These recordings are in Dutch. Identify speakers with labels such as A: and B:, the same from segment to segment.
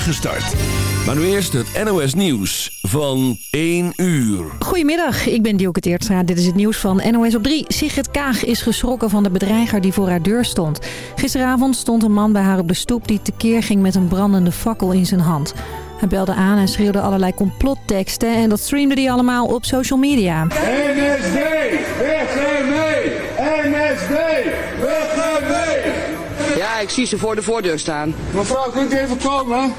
A: start. Maar nu eerst het NOS Nieuws van 1 uur.
B: Goedemiddag, ik ben Dielke Teertstra. Dit is het nieuws van NOS op 3. Sigrid Kaag is geschrokken van de bedreiger die voor haar deur stond. Gisteravond stond een man bij haar op de stoep die tekeer ging met een brandende fakkel in zijn hand. Hij belde aan en schreeuwde allerlei complotteksten en dat streamde hij allemaal op social media.
C: NSD, weg mee! NSD, weg mee!
D: Ja, ik zie ze voor de voordeur staan.
C: Mevrouw, kunt u even komen?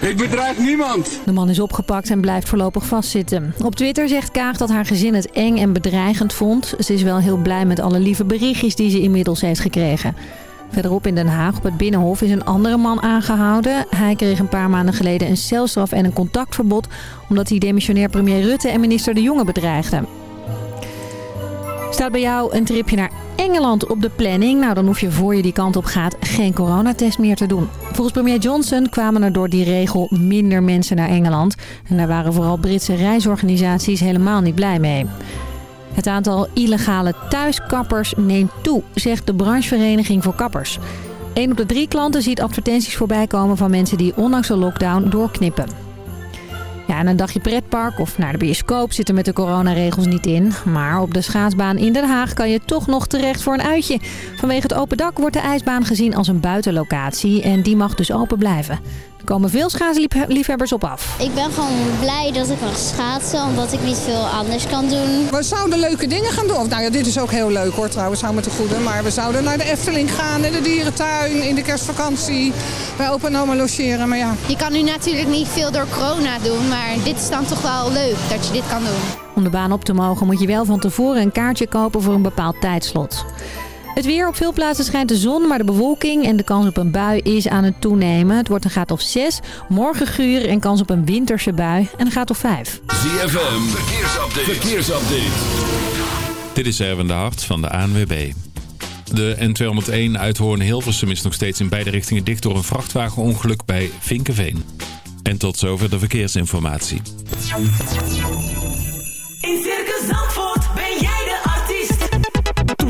C: Ik bedreig niemand.
B: De man is opgepakt en blijft voorlopig vastzitten. Op Twitter zegt Kaag dat haar gezin het eng en bedreigend vond. Ze is wel heel blij met alle lieve berichtjes die ze inmiddels heeft gekregen. Verderop in Den Haag op het Binnenhof is een andere man aangehouden. Hij kreeg een paar maanden geleden een celstraf en een contactverbod... omdat hij demissionair premier Rutte en minister De Jonge bedreigde. Staat bij jou een tripje naar Engeland op de planning? Nou, dan hoef je voor je die kant op gaat geen coronatest meer te doen. Volgens premier Johnson kwamen er door die regel minder mensen naar Engeland. En daar waren vooral Britse reisorganisaties helemaal niet blij mee. Het aantal illegale thuiskappers neemt toe, zegt de branchevereniging voor kappers. Een op de drie klanten ziet advertenties voorbij komen van mensen die ondanks de lockdown doorknippen. En een dagje pretpark of naar de bioscoop zitten met de coronaregels niet in. Maar op de schaatsbaan in Den Haag kan je toch nog terecht voor een uitje. Vanwege het open dak wordt de ijsbaan gezien als een buitenlocatie en die mag dus open blijven. Er komen veel schaatsliefhebbers op af.
E: Ik ben gewoon blij dat ik mag schaatsen, omdat ik niet veel anders kan doen.
F: We zouden leuke dingen gaan doen. Nou ja, dit is ook heel leuk hoor trouwens, hou me te goede. Maar we zouden naar de Efteling gaan, in de dierentuin, in de kerstvakantie. Bij opa en oma logeren, maar ja.
E: Je kan nu natuurlijk niet veel door corona doen, maar dit is dan toch wel leuk dat je dit kan doen.
B: Om de baan op te mogen moet je wel van tevoren een kaartje kopen voor een bepaald tijdslot. Het weer op veel plaatsen schijnt de zon, maar de bewolking en de kans op een bui is aan het toenemen. Het wordt een graad of 6, morgen guur en kans op een winterse bui en een graad of 5.
A: ZFM, verkeersupdate. verkeersupdate.
G: Dit is Erwin de Hart van de ANWB. De N201 Uithoorn-Hilversum is nog steeds in beide richtingen dicht door een vrachtwagenongeluk bij Vinkenveen. En tot zover de verkeersinformatie.
H: In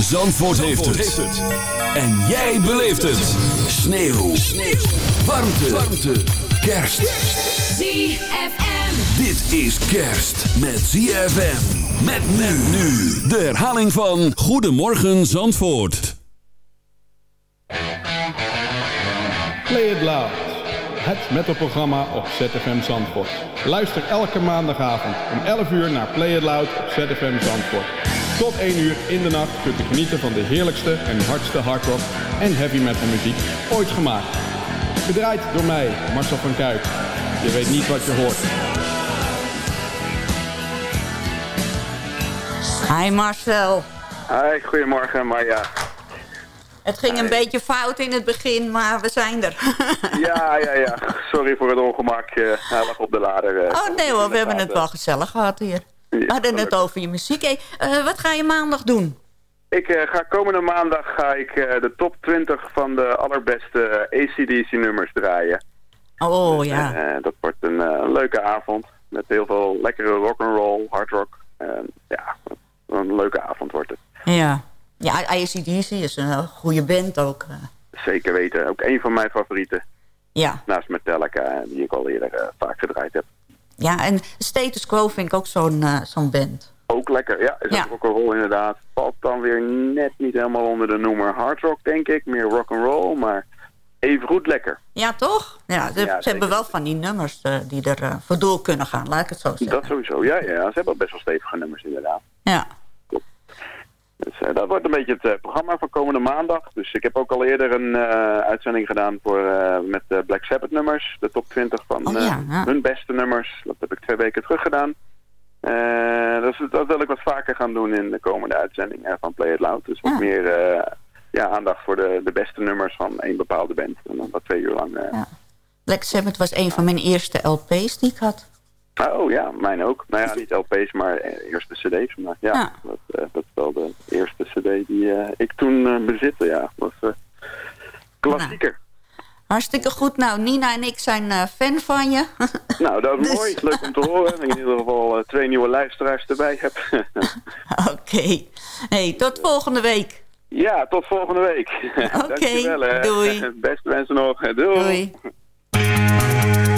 A: Zandvoort, heeft, het. En jij beleeft het. Sneeuw. Sneeuw. Warmte. Warmte. Kerst.
H: ZFM.
A: Dit is kerst met ZFM. Met men nu. De herhaling van Goedemorgen Zandvoort.
I: Play It Loud. Het metalprogramma op ZFM Zandvoort. Luister elke maandagavond om 11 uur naar Play It Loud op ZFM Zandvoort. Tot 1 uur in de nacht kunt u genieten van de heerlijkste en hardste hardrock en heavy metal muziek ooit gemaakt. Gedraaid door mij, Marcel van Kuik. Je weet niet wat je hoort.
J: Hi Marcel.
K: Hi, goedemorgen Maya.
J: Het ging een beetje fout in het begin, maar we zijn er.
K: Ja, ja, ja. Sorry voor het ongemak. eh, Hij lag op de lader. eh.
J: Oh nee hoor, we hebben het wel gezellig gehad hier. We hadden het over je muziek. Hey, eh, wat ga je maandag doen?
K: Ik eh, ga komende maandag ga ik eh, de top 20 van de allerbeste ACDC-nummers draaien.
J: Oh ja.
K: Eh, dat wordt een, leuke avond. Met heel veel lekkere rock'n'roll, hard rock. En ja, een leuke avond wordt het.
J: Ja. Ja, ACDC is een goede band ook.
K: Zeker weten. Ook een van mijn favorieten.
J: Ja.
K: Naast Metallica, die ik al eerder vaak gedraaid heb.
J: Ja, en Status Quo vind ik ook zo'n eh, zo'n band.
K: Ook lekker, ja. Is
J: Ja.
K: ook rock'n'roll inderdaad. Valt dan weer net niet helemaal onder de noemer hard rock, denk ik. Meer rock'n'roll, maar
L: even goed lekker.
J: Ja, toch? Ja, ze,
L: Ja,
J: ze hebben wel van die nummers eh, die er eh, voor door kunnen gaan, laat ik het zo zeggen.
L: Dat sowieso, ja, ja. Ze hebben best wel stevige nummers inderdaad.
J: Ja.
L: Dus eh, dat wordt een beetje het eh, programma van komende maandag. Dus ik heb ook al eerder een eh, uitzending gedaan voor, met de Black Sabbath nummers. De top 20 van
J: Oh, ja, ja.
L: hun beste nummers. Dat heb ik twee weken terug gedaan. Dus dat wil ik wat vaker gaan doen in de komende uitzending van Play It Loud. Dus wat meer ja, aandacht voor de, de beste nummers van één bepaalde band. En dan wat twee uur lang.
J: Black Sabbath was een van mijn eerste LP's die ik had.
L: Oh ja, mijn ook. Nou ja, niet LP's, maar eh, eerste cd's. Maar ja,
J: Ja.
L: Dat, eh, dat is wel de eerste cd die eh, ik toen eh, bezitte. Ja, dat was klassieker.
J: Hartstikke goed. Nou, Nina en ik zijn fan van je.
L: Nou, dat is
J: Dus-
L: mooi. Leuk om te horen. Ik in ieder geval twee nieuwe luisteraars erbij heb.
J: Oké. Hey, tot volgende week.
L: ja, tot volgende week. Dankjewel. hè.
J: doei.
L: Beste mensen nog. Doei.
J: Doei.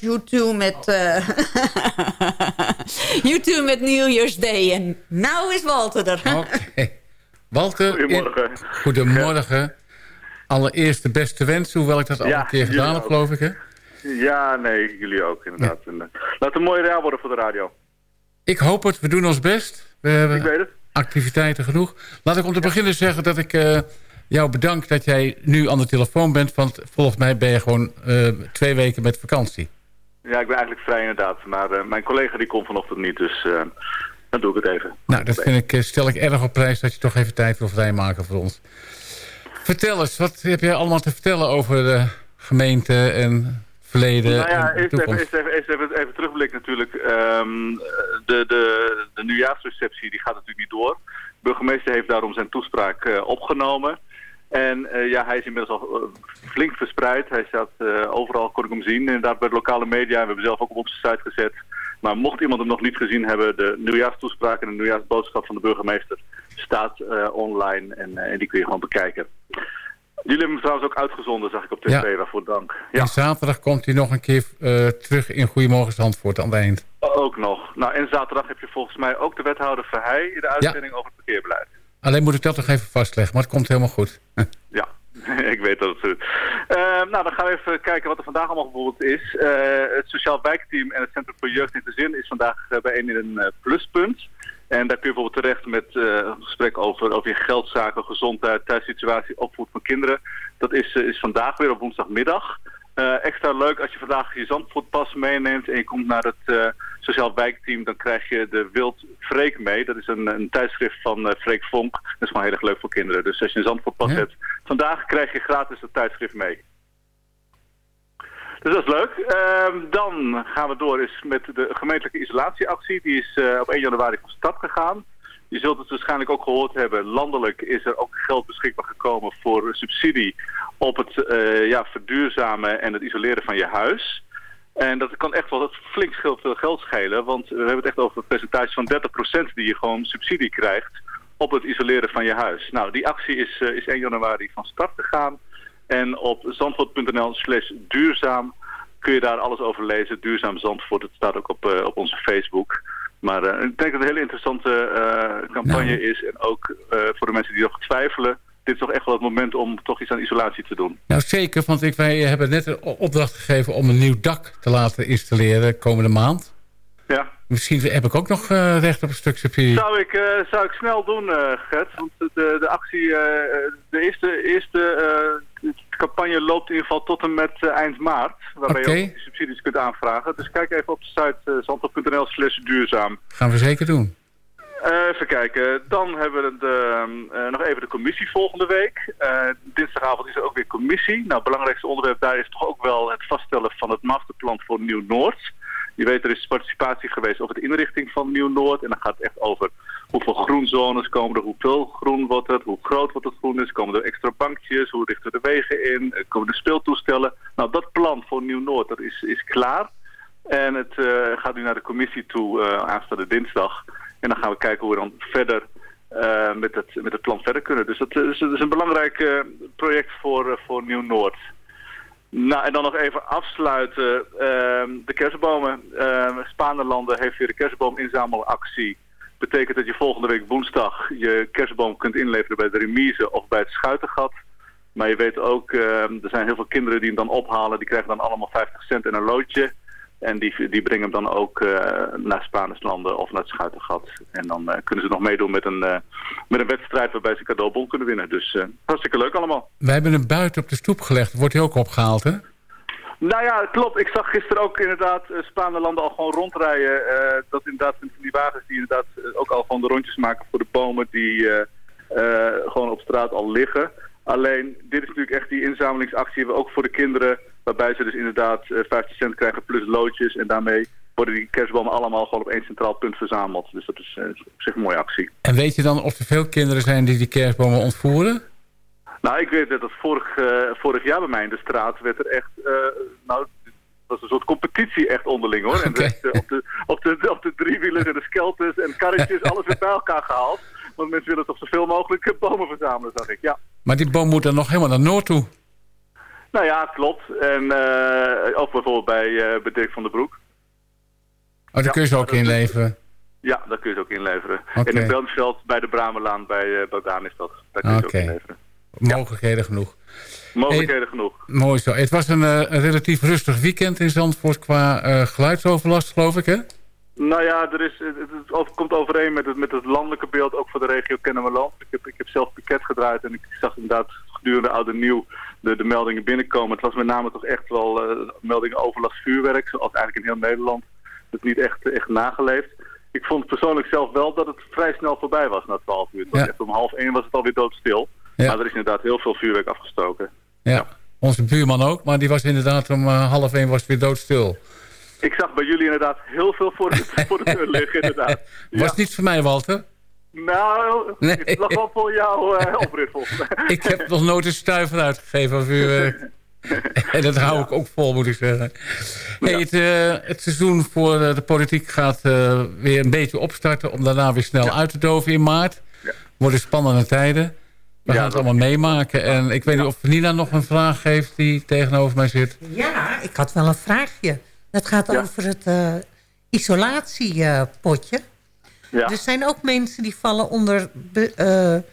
J: Was U2 met... eh U2 met New Year's Day. En nou is Walter er.
M: Oké. Walter,
N: Goedemorgen.
M: goedemorgen. Allereerst de beste wensen, hoewel ik dat al
N: Ja,
M: een keer gedaan heb, geloof ik. Hè?
N: Ja, nee, jullie ook inderdaad. En, eh, laat het een mooi jaar worden voor de radio.
M: Ik hoop het, we doen ons best. We hebben
N: Ik weet het.
M: activiteiten genoeg. Laat ik om te beginnen zeggen dat ik eh, jou bedank dat jij nu aan de telefoon bent. Want volgens mij ben je gewoon eh, twee weken met vakantie.
N: Ja, ik ben eigenlijk vrij inderdaad. Maar eh, mijn collega die komt vanochtend niet, dus eh, dan doe ik het even.
M: Nou, dat vind ik, eh, stel ik erg op prijs dat je toch even tijd wil vrijmaken voor ons. Vertel eens, wat heb jij allemaal te vertellen over de gemeente en verleden
N: Nou ja,
M: en
N: eerst even, eerst even, eerst even, natuurlijk. Ehm, de, de, de nieuwjaarsreceptie die gaat natuurlijk niet door. De burgemeester heeft daarom zijn toespraak opgenomen. En eh, ja, hij is inmiddels al eh, flink verspreid. Hij staat eh, overal, kon ik hem zien, inderdaad bij de lokale media. En we hebben zelf ook op onze site gezet. Maar mocht iemand hem nog niet gezien hebben, de nieuwjaarstoespraak en de nieuwjaarsboodschap van de burgemeester staat online en, en die kun je gewoon bekijken. Jullie hebben hem trouwens ook uitgezonden, zag ik op tv,
M: Ja.
N: waarvoor dank. Ja.
M: En zaterdag komt hij nog een keer terug in Goedemorgen Zandvoort aan het eind.
N: Ook nog. Nou, en zaterdag heb je volgens mij ook de wethouder Verheij in de uitzending over het verkeerbeleid.
M: Alleen moet ik dat nog even vastleggen, maar het komt helemaal goed.
N: Ja, ik weet dat het zo is. Eh, nou, dan gaan we even kijken wat er vandaag allemaal bijvoorbeeld is. Eh, het Sociaal Wijkteam en het Centrum voor Jeugd en Gezin is vandaag eh, bijeen in een eh, pluspunt. En daar kun je bijvoorbeeld terecht met eh, een gesprek over, over je geldzaken, gezondheid, thuissituatie, opvoed van kinderen. Dat is, is vandaag weer op woensdagmiddag. Eh, extra leuk als je vandaag je Zandvoortpas meeneemt en je komt naar het eh, Sociaal Wijkteam, dan krijg je de Wild Freek mee. Dat is een, een tijdschrift van eh, Freek Vonk. Dat is gewoon heel erg leuk voor kinderen. Dus als je een Zandvoortpas hebt, vandaag krijg je gratis het tijdschrift mee. Dus dat is leuk. Ehm, dan gaan we door eens met de gemeentelijke isolatieactie. Die is op 1 januari van start gegaan. Je zult het waarschijnlijk ook gehoord hebben. Landelijk is er ook geld beschikbaar gekomen voor subsidie op het eh, ja, verduurzamen en het isoleren van je huis. En dat kan echt wel flink veel geld schelen. Want we hebben het echt over een percentage van 30% die je gewoon subsidie krijgt op het isoleren van je huis. Nou, die actie is, eh, is 1 januari van start gegaan. En op zandvoort.nl slash duurzaam kun je daar alles over lezen. Duurzaam Zandvoort, het staat ook op, eh, op onze Facebook. Maar eh, ik denk dat het een hele interessante eh, campagne is. En ook eh, voor de mensen die nog twijfelen. Dit is toch echt wel het moment om toch iets aan isolatie te doen.
M: Nou zeker, want ik, wij hebben net een opdracht gegeven om een nieuw dak te laten installeren komende maand.
N: Ja.
M: Misschien heb ik ook nog recht op een stuk subsidie.
N: Zou ik, zou ik snel doen, Gert. Want de, de actie, de eerste, eerste eh, campagne loopt in ieder geval tot en met eh, eind maart. Waarbij je ook die subsidies kunt aanvragen. Dus kijk even op de site uh, zandvoort.nl slash duurzaam.
M: Gaan we zeker doen.
N: Eh, even kijken. Dan hebben we de, eh, nog even de commissie volgende week. Eh, dinsdagavond is er ook weer commissie. Nou, het belangrijkste onderwerp daar is toch ook wel het vaststellen van het masterplan voor Nieuw-Noord. Je weet, er is participatie geweest over de inrichting van Nieuw-Noord. En dan gaat het echt over hoeveel groenzones komen er, hoeveel groen wordt het, hoe groot wordt het groen is, komen er extra bankjes, hoe richten we de wegen in, eh, komen er speeltoestellen. Nou, dat plan voor Nieuw-Noord, dat is, is klaar. En het eh, gaat nu naar de commissie toe eh, aanstaande dinsdag. En dan gaan we kijken hoe we dan verder met, het, met het plan verder kunnen. Dus dat, is, dat is een belangrijk project voor, voor Nieuw-Noord. Nou, en dan nog even afsluiten. Ehm, de kerstbomen. Uh, Spaanlanden heeft weer de kerstboominzamelactie. Betekent dat je volgende week woensdag je kerstboom kunt inleveren bij de remise of bij het schuitengat. Maar je weet ook, ehm, er zijn heel veel kinderen die hem dan ophalen. Die krijgen dan allemaal 50 cent en een loodje. En die, die brengen hem dan ook eh, naar Spaanlanden of naar het Schuitengat. En dan eh, kunnen ze nog meedoen met een, eh, met een wedstrijd waarbij ze cadeaubon kunnen winnen. Dus hartstikke leuk allemaal.
M: Wij hebben hem buiten op de stoep gelegd. Wordt hij ook opgehaald, hè?
N: Nou ja, klopt. Ik zag gisteren ook inderdaad uh, Spaanlanden al gewoon rondrijden. Dat inderdaad van die wagens die inderdaad ook al gewoon de rondjes maken voor de bomen die gewoon op straat al liggen. Alleen, dit is natuurlijk echt die inzamelingsactie ook voor de kinderen. Waarbij ze dus inderdaad 50 cent krijgen plus loodjes. En daarmee worden die kerstbomen allemaal gewoon op één centraal punt verzameld. Dus dat is, is op zich een mooie actie.
M: En weet je dan of er veel kinderen zijn die die kerstbomen ontvoeren?
N: Nou, ik weet dat het vorig, uh, vorig jaar bij mij in de straat werd er echt... Nou, het was een soort competitie echt onderling hoor. En okay. de, op, de, op, de, op de driewielers en de skelters en karretjes, alles werd bij elkaar gehaald. Want mensen willen toch zoveel mogelijk bomen verzamelen, zag ik. Ja.
M: Maar die boom moet dan nog helemaal naar Noord toe?
N: Nou ja, klopt. En eh, ook bijvoorbeeld bij, bij Dirk van der Broek.
M: Oh, daar kun je ze ook inleveren.
N: Ja, daar kun je ze ook inleveren.
M: Oké.
N: En in Belmsveld bij de Bramelaan bij uh, is dat. Daar kun je ze ook inleveren.
M: Mogelijkheden genoeg.
N: Mogelijkheden genoeg.
M: Mooi zo. Het was een, een relatief rustig weekend in Zandvoort qua geluidsoverlast, geloof ik, hè?
N: Nou ja, er is, het, het over- komt overeen met het, met het landelijke beeld, ook voor de regio Kennemerland. Ik heb, ik heb zelf piket gedraaid en ik zag inderdaad gedurende oud en nieuw de, de meldingen binnenkomen. Het was met name toch echt wel eh, meldingen overlast vuurwerk, zoals eigenlijk in heel Nederland. Het niet echt, echt nageleefd. Ik vond persoonlijk zelf wel dat het vrij snel voorbij was na 12 uur. Het was
M: Ja.
N: echt om half één was het alweer doodstil.
M: Ja.
N: Maar er is inderdaad heel veel vuurwerk afgestoken.
M: Ja. Onze buurman ook, maar die was inderdaad om eh, half één was weer doodstil.
N: Ik zag bij jullie inderdaad heel veel voor de, voor de deur liggen inderdaad.
M: Was niet voor mij, Walter.
N: Nou,
M: Nee.
N: het lag wel voor jou eh mij.
M: Ik heb nog nooit een stuiver uitgegeven aan vuurwerk. en dat hou ik ook vol, moet ik zeggen. Hey, het, eh, het seizoen voor eh, de politiek gaat eh, weer een beetje opstarten... om daarna weer snel uit te doven in maart. Worden spannende tijden. We gaan het allemaal meemaken. En ik weet niet of Nina nog een vraag heeft die tegenover mij zit.
O: Ja, ik had wel een vraagje. Dat gaat over het eh, isolatiepotje.
N: Ja.
O: Er zijn ook mensen die vallen onder be- eh,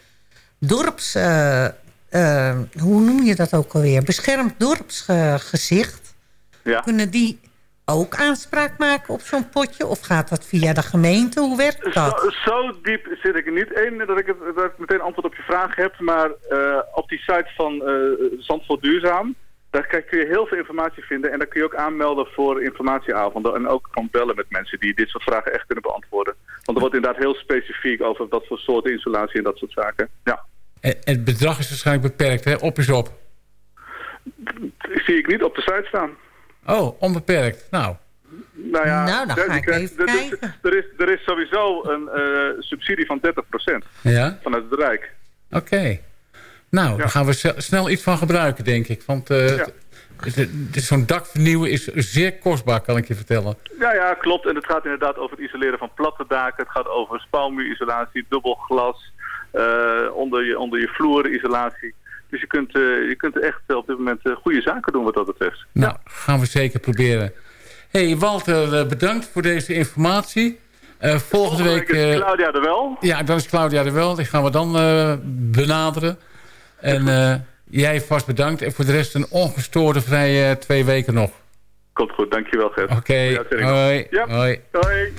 O: dorps... eh, eh, hoe noem je dat ook alweer? Beschermd dorpsgezicht.
N: Ja.
O: Kunnen die ook aanspraak maken op zo'n potje? Of gaat dat via de gemeente? Hoe werkt dat?
N: Zo, zo diep zit ik er niet in dat ik, het, dat ik meteen antwoord op je vraag heb. Maar op die site van Zandvoort Duurzaam, daar kan- kun je heel veel informatie vinden. En daar kun je ook aanmelden voor informatieavonden. En ook gewoon bellen met mensen die dit soort vragen echt kunnen beantwoorden. Want er wordt inderdaad heel specifiek over wat voor soorten insulatie en dat soort zaken. Ja.
M: En het bedrag is waarschijnlijk beperkt, hè? Op is op.
N: Zie ik niet op de site staan.
M: Oh, onbeperkt. Nou,
N: Nou ja,
O: Nou, dan
N: er-
O: ga ik
N: er-
O: even
N: er- er-. Er is, er is sowieso een eh, subsidie van 30%
M: ja?
N: vanuit het Rijk.
M: Oké. Nou, daar gaan we snel iets van gebruiken, denk ik. Want eh, het- zo'n dak vernieuwen is zeer kostbaar, kan ik je vertellen.
N: Ja, ja, klopt. En het gaat inderdaad over het isoleren van platte daken. Het gaat over spouwmuurisolatie, dubbel glas, eh, onder, je, onder je vloerisolatie. Dus je kunt, eh, je kunt echt op dit moment eh, goede zaken doen wat dat betreft.
M: Nou, gaan we zeker proberen. hey, Walter, bedankt voor deze informatie. Eh, volgende week...
N: is Claudia er wel.
M: ja, dan is Claudia er wel. Die gaan we dan benaderen. En jij vast bedankt. En voor de rest een ongestoorde vrije twee weken nog.
N: Komt goed, dankjewel Gert.
M: Oké, hoi.
N: Ja.
M: hoi.
N: Hoi.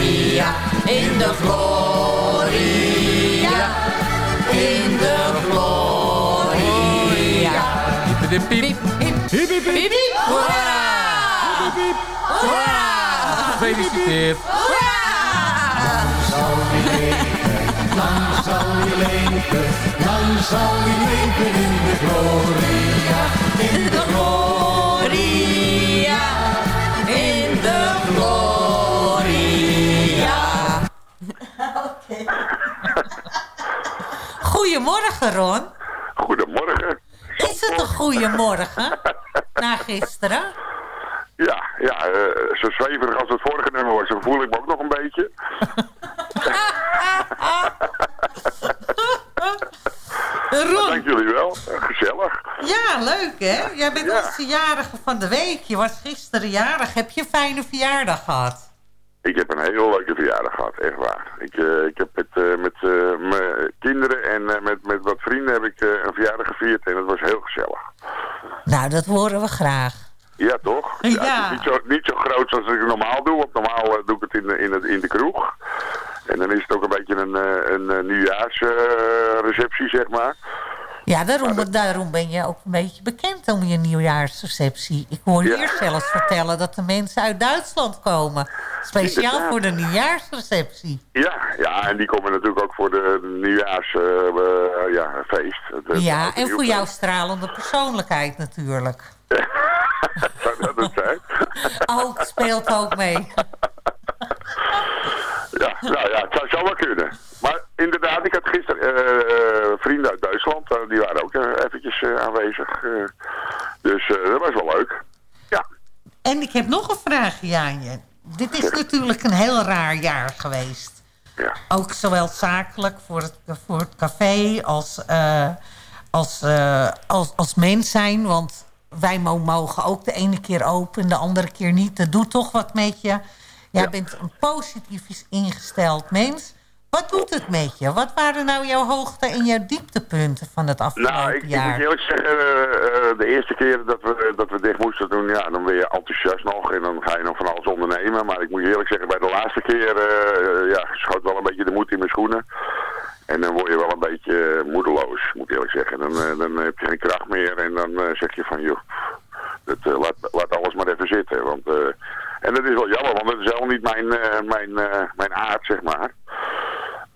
J: Gloria, in de gloria, in de gloria.
M: Piep, piep, piep.
J: Piep, piep, piep. Hoera! Hoera!
M: Gefeliciteerd.
H: Lang zal je leven, lang zal je leven in de gloria, in de
J: gloria,
O: Goedemorgen, Ron.
K: Goedemorgen.
O: Is het een goedemorgen na gisteren?
K: Ja, ja eh, zo zweverig als het vorige nummer was, zo voel ik me ook nog een beetje.
O: Ron.
K: Dank jullie wel. Gezellig.
O: Ja, leuk hè? Jij bent onze jarige van de week. Je was gisteren jarig. Heb je een fijne verjaardag gehad?
K: Een heel leuke verjaardag gehad, echt waar. Ik, eh, ik heb met, eh, met eh, mijn kinderen en met, met wat vrienden heb ik een verjaardag gevierd en het was heel gezellig.
O: Nou, dat horen we graag.
K: Ja, toch?
O: Ja.
K: het is niet zo, niet zo groot zoals ik normaal doe, want normaal doe ik het in, de- in, het, in de kroeg. En dan is het ook een beetje een, een, nieuwjaarsreceptie, zeg maar.
O: Ja, daarom, daarom ben je ook een beetje bekend om je nieuwjaarsreceptie. Ik hoor
K: Ja.
O: hier zelfs vertellen dat de mensen uit Duitsland komen. Speciaal
K: Inderdaad.
O: voor de nieuwjaarsreceptie.
K: Ja, ja, en die komen natuurlijk ook voor de nieuwjaarsfeest. eh, ja,
O: Ja, en voor jouw stralende persoonlijkheid natuurlijk.
K: Zou dat het zijn?
O: Het speelt ook mee.
K: Ja, nou ja, het zou zo wel kunnen. Maar inderdaad, ik had gisteren eh, eh, vrienden uit Duitsland, eh, die waren ook eh, eventjes eh, aanwezig. eh. dus eh, dat was wel leuk.
O: En ik heb nog een vraagje aan je. Dit is natuurlijk een heel raar jaar geweest.
K: Ja.
O: Ook zowel zakelijk voor het, voor het café als, eh, als, eh, als, als mens zijn. Want wij mo- mogen ook de ene keer open, de andere keer niet. Dat doet toch wat met je. Jij bent een positief ingesteld mens. Wat doet het met je? Wat waren nou jouw hoogte- en jouw dieptepunten van het afgelopen
K: Nou, ik, ik
O: jaar?
K: moet eerlijk zeggen, eh, eh, de eerste keer dat we, dat we dicht moesten doen, ja, dan ben je enthousiast nog en dan ga je nog van alles ondernemen. Maar ik moet eerlijk zeggen, bij de laatste keer, eh, ja, schoot wel een beetje de moed in mijn schoenen. En dan word je wel een beetje moedeloos, moet ik eerlijk zeggen. Dan, dan heb je geen kracht meer en dan zeg je van, joh, dat, laat, laat alles maar even zitten. Want, eh, en dat is wel jammer, want dat is helemaal niet mijn, mijn, mijn aard, zeg maar.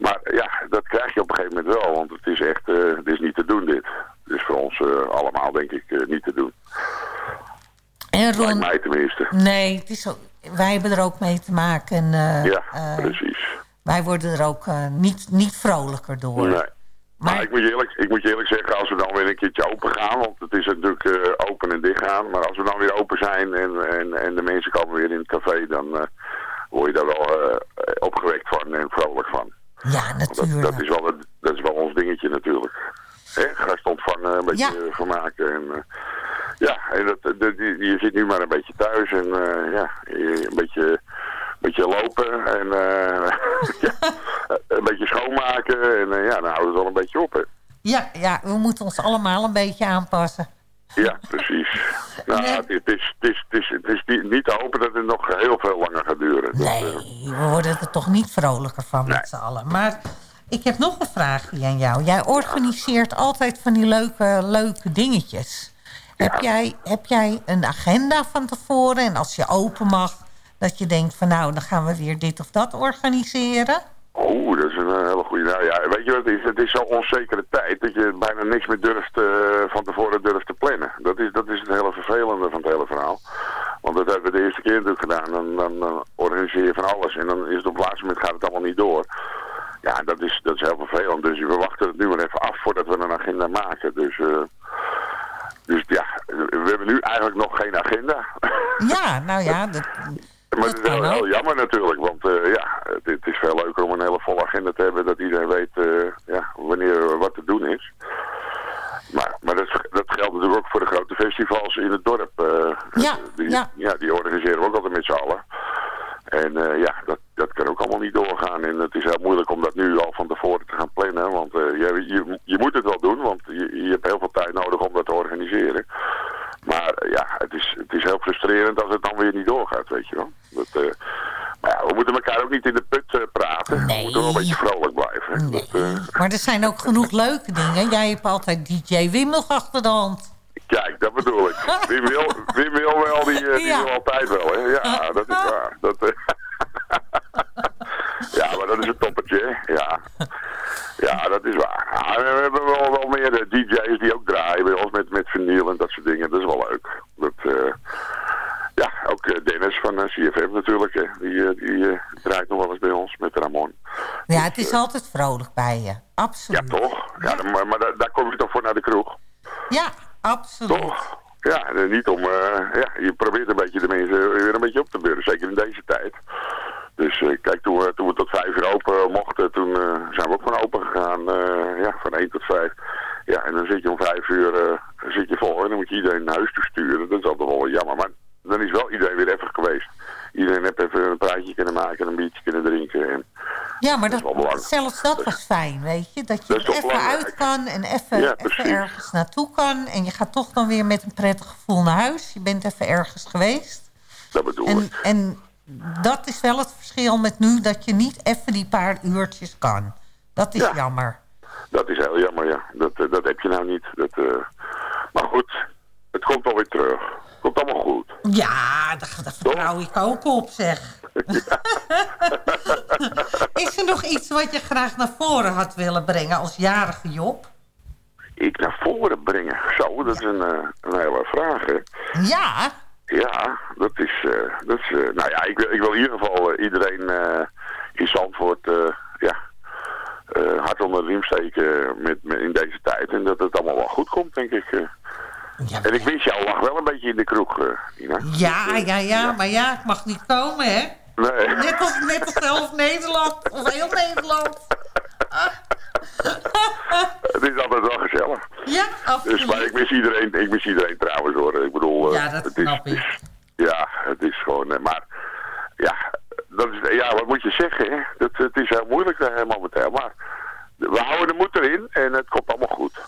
K: Maar ja, dat krijg je op een gegeven moment wel, want het is echt, eh, het is niet te doen dit. Dus voor ons eh, allemaal denk ik eh, niet te doen.
O: En Ron,
K: Lijkt mij tenminste.
O: Nee, het is ook, wij hebben er ook mee te maken. En,
K: ja, precies.
O: wij worden er ook niet, niet vrolijker door.
K: Nee. Maar ik moet, je eerlijk, ik moet je eerlijk zeggen, als we dan weer een keertje open gaan, want het is natuurlijk open en dicht gaan, maar als we dan weer open zijn en, en, en de mensen komen weer in het café, dan word je daar wel opgewekt van en vrolijk van.
O: Ja,
K: Want Dat, dat, is wel, dat is wel ons dingetje natuurlijk. Gast ontvangen, een beetje vermaken. En, eh, ja, en dat, dat- je zit nu maar een beetje thuis en eh, ja, een beetje, beetje lopen en eh, ja, een beetje schoonmaken. En ja, dan houdt het wel een beetje op. Hè.
O: Ja, ja, we moeten ons allemaal een beetje aanpassen.
K: Ja, precies. Nou, het, is, het, is, het, is, het, is, het is niet- te hopen dat het nog heel veel langer gaat duren. Dat, eh,
O: We worden er toch niet vrolijker van met z'n allen. Maar ik heb nog een vraagje aan jou. Jij organiseert altijd van die leuke, leuke dingetjes. Heb, jij, heb jij een agenda van tevoren? En als je open mag, dat je denkt van nou, dan gaan we weer dit of dat organiseren?
K: Oeh, dat is een eh, hele goede. Nou ja, weet je wat het is? Het is zo'n onzekere tijd dat je bijna niks meer durft eh, van tevoren durft te plannen. Dat is, dat is het hele vervelende van het hele verhaal. Want dat hebben we de eerste keer natuurlijk gedaan. Dan, dan, organiseer je van alles en dan is het op het laatste moment gaat het allemaal niet door. Ja, dat is, dat is heel vervelend. Dus we wachten het nu maar even af voordat we een agenda maken. Dus, eh, dus ja, we hebben nu eigenlijk nog geen agenda.
O: Ja, nou ja, dat,
K: Maar het is wel heel jammer natuurlijk, want eh, ja, het, het is veel leuker om een hele volle agenda te hebben, dat iedereen weet eh, ja, wanneer wat te doen is. Maar, maar dat, dat geldt natuurlijk ook voor de grote festivals in het dorp. eh,
O: Ja,
K: die,
O: ja.
K: die organiseren we ook altijd met z'n allen. En eh, ja, dat, dat kan ook allemaal niet doorgaan. En het is heel moeilijk om dat nu al van tevoren te gaan plannen. Want eh, je, je, je, moet het wel doen, want je, je, hebt heel veel tijd nodig om dat te organiseren. Maar eh, ja, het is, het is heel frustrerend als het dan weer niet doorgaat, weet je wel. Dat, maar ja, we moeten elkaar ook niet in de put praten. We moeten wel een beetje vrolijk blijven.
O: Maar er zijn ook genoeg leuke dingen. Jij hebt altijd DJ Wimmel achter de hand.
K: Kijk, dat bedoel ik. Wie wil, wie wil wel, die, eh, die
O: Ja.
K: wil altijd wel. Hè? Ja, dat is waar. Dat, eh, ja, maar dat is een toppertje. hè. Ja. ja, dat is waar. Ja, we hebben wel, wel meer eh, DJ's die ook draaien bij ons met, met en dat soort dingen. Dat is wel leuk. Dat, ja, ook Dennis van CFM natuurlijk. Hè. Die, die draait nog wel eens bij ons met Ramon.
O: Ja, het is altijd vrolijk bij je. Absoluut.
K: Ja, toch? Ja, maar maar daar, daar kom je toch voor naar de kroeg?
O: Ja, absoluut.
K: Toch? Ja, niet om... eh, ja, je probeert een beetje de mensen weer een beetje op te beuren. Zeker in deze tijd. Dus eh, kijk, toen we, toen we tot vijf uur open mochten, toen eh, zijn we ook gewoon open gegaan. ja, van één tot vijf. Ja, en dan zit je om vijf uur zit je vol en dan moet je iedereen naar huis toe sturen. Dat is altijd wel jammer. Maar dan is wel iedereen weer even geweest. Iedereen heeft even een praatje kunnen maken en een biertje kunnen drinken. En,
O: Ja, maar
K: Dat
O: zelfs dat was fijn, weet je. Dat je
K: Dat
O: even
K: belangrijk.
O: uit kan en even,
K: Ja,
O: even
K: precies.
O: ergens naartoe kan. En je gaat toch dan weer met een prettig gevoel naar huis. Je bent even ergens geweest.
K: dat bedoel
O: En,
K: ik.
O: en dat is wel het verschil met nu, dat je niet even die paar uurtjes kan. Dat is
K: Ja.
O: jammer.
K: Dat is heel jammer, ja. Dat, eh, dat heb je nou niet. Dat, eh, Maar goed, het komt alweer terug. Komt allemaal goed.
O: Ja, daar, daar vertrouw ik ook op, zeg. is er nog iets wat je graag naar voren had willen brengen als jarige Job?
K: Ik naar voren brengen. Zo, dat is een, eh, een hele vraag, hè.
O: Ja,
K: Ja, dat is... eh, dat is eh, nou ja, ik wil, ik wil in ieder geval eh, iedereen in Zandvoort... ja, hard onder de riem steken met, met, in deze tijd. En dat het allemaal wel goed komt, denk ik. Eh. en ik mis jouw lach wel een beetje in de kroeg, eh Nina.
O: ja, ja, ja, maar ja, ik mag niet komen, hè?
K: Nee.
O: Net als, net als zelf Nederland, of heel Nederland.
K: Het is altijd wel gezellig.
O: Ja, absoluut.
K: Dus, maar ik mis iedereen, ik mis iedereen trouwens hoor. Ik bedoel, eh,
O: Ja, dat
K: het is,
O: snap ik.
K: ja, het is gewoon, eh, maar ja, dat is, ja, wat moet je zeggen? Hè? Dat, het is heel moeilijk eh, momenteel, maar we houden de moed erin en het komt allemaal goed.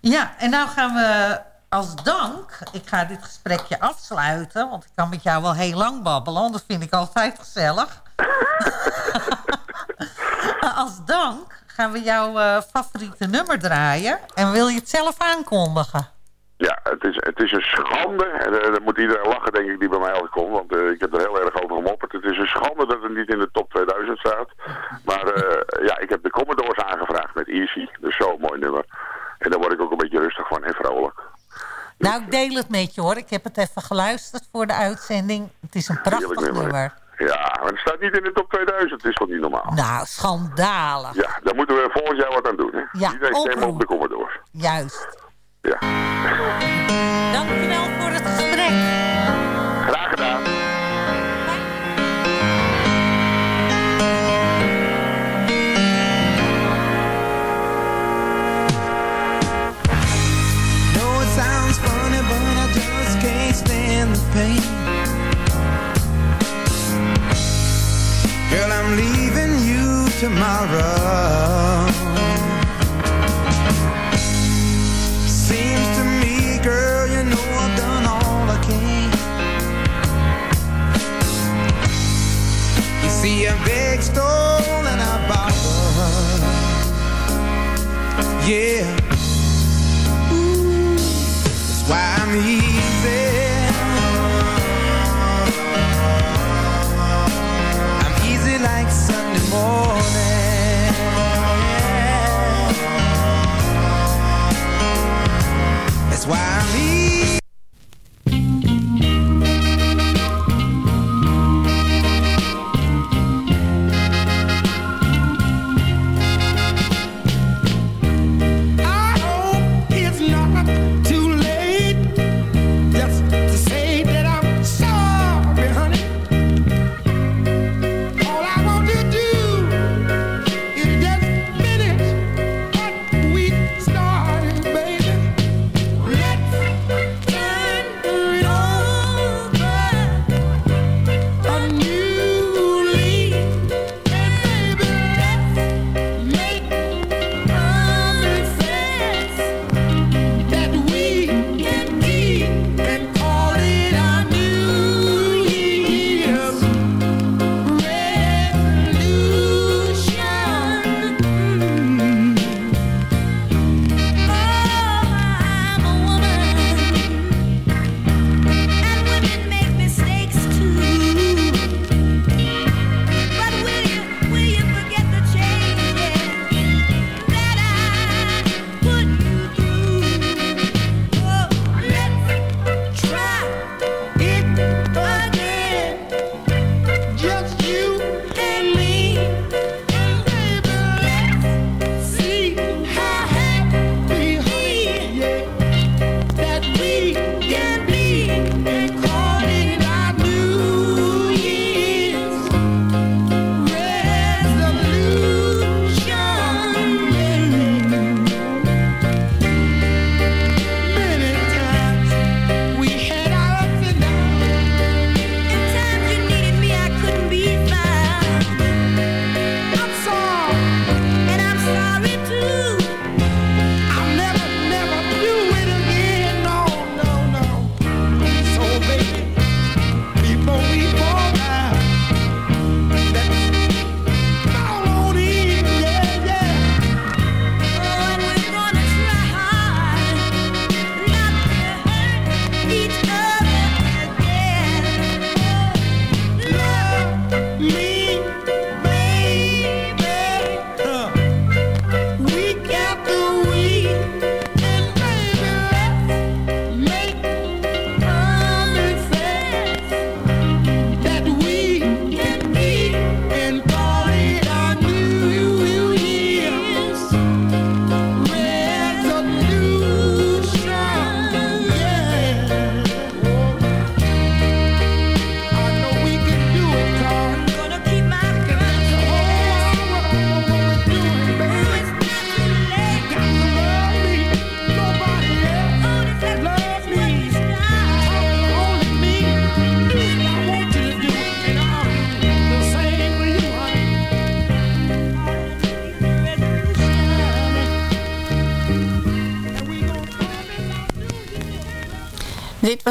O: Ja, en nou gaan we als dank... Ik ga dit gesprekje afsluiten, want ik kan met jou wel heel lang babbelen. Dat vind ik altijd gezellig. als dank gaan we jouw eh, favoriete nummer draaien. En wil je het zelf aankondigen?
K: Ja, het is, het is een schande. En uh, dan moet iedereen lachen, denk ik, die bij mij altijd komt. Want uh, ik heb er heel erg over gemopperd. Het is een schande dat het niet in de top 2000 staat. Maar ja, ik heb de Commodores aangevraagd met Easy. Dus zo'n mooi nummer. En daar word ik ook een beetje rustig van en vrolijk.
O: Nou, ik deel het met je hoor. Ik heb het even geluisterd voor de uitzending. Het is een prachtig nummer. nummer.
K: Ja, maar het staat niet in de top 2000. Het is gewoon niet normaal.
O: Nou, schandalig.
K: Ja, daar moeten we volgend jaar wat aan doen. Hè?
O: Ja,
K: Iedereen stemmen op de.
O: Juist.
K: Ja.
O: Dankjewel voor het gesprek.
K: Graag gedaan.
P: Tomorrow. Seems to me, girl, you know I've done all I can. You see, I stole, and I. Yeah.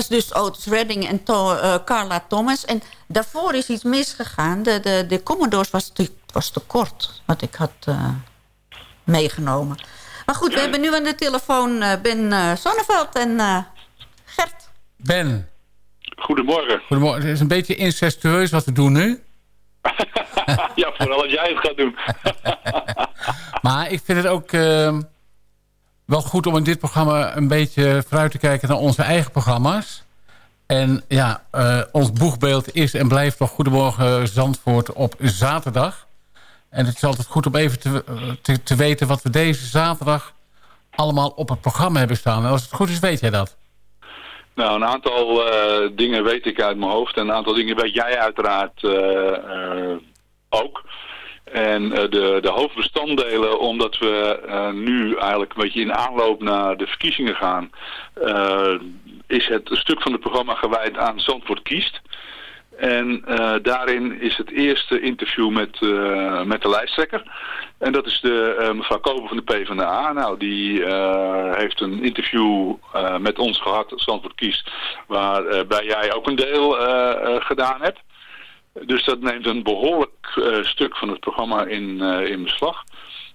J: Dus Otis Redding en to, uh, Carla Thomas. En daarvoor is iets misgegaan. De, de, de Commodores was te, was te kort, wat ik had uh, meegenomen. Maar goed, we hebben nu aan de telefoon uh, Ben Sonneveld en Gert.
M: Ben.
Q: Goedemorgen.
M: Goedemorgen. Het is een beetje incestueus wat we doen nu.
Q: ja, vooral als jij het gaat doen.
M: maar ik vind het ook uh, wel goed om in dit programma een beetje vooruit te kijken naar onze eigen programma's. En ja, uh, ons boegbeeld is en blijft toch Goedemorgen Zandvoort op zaterdag. En het is altijd goed om even te, te, te weten wat we deze zaterdag allemaal op het programma hebben staan. En als het goed is, weet jij dat.
Q: Nou, een aantal uh, dingen weet ik uit mijn hoofd. En een aantal dingen weet jij uiteraard ook. En de, de hoofdbestanddelen, omdat we nu eigenlijk een beetje in aanloop naar de verkiezingen gaan... is het een stuk van het programma gewijd aan Zandvoort kiest. En daarin is het eerste interview met, met de lijsttrekker. En dat is de, mevrouw Koper van de PvdA. Nou, die heeft een interview met ons gehad, Zandvoort Kiest, waarbij jij ook een deel gedaan hebt. Dus dat neemt een behoorlijk stuk van het programma in, in beslag.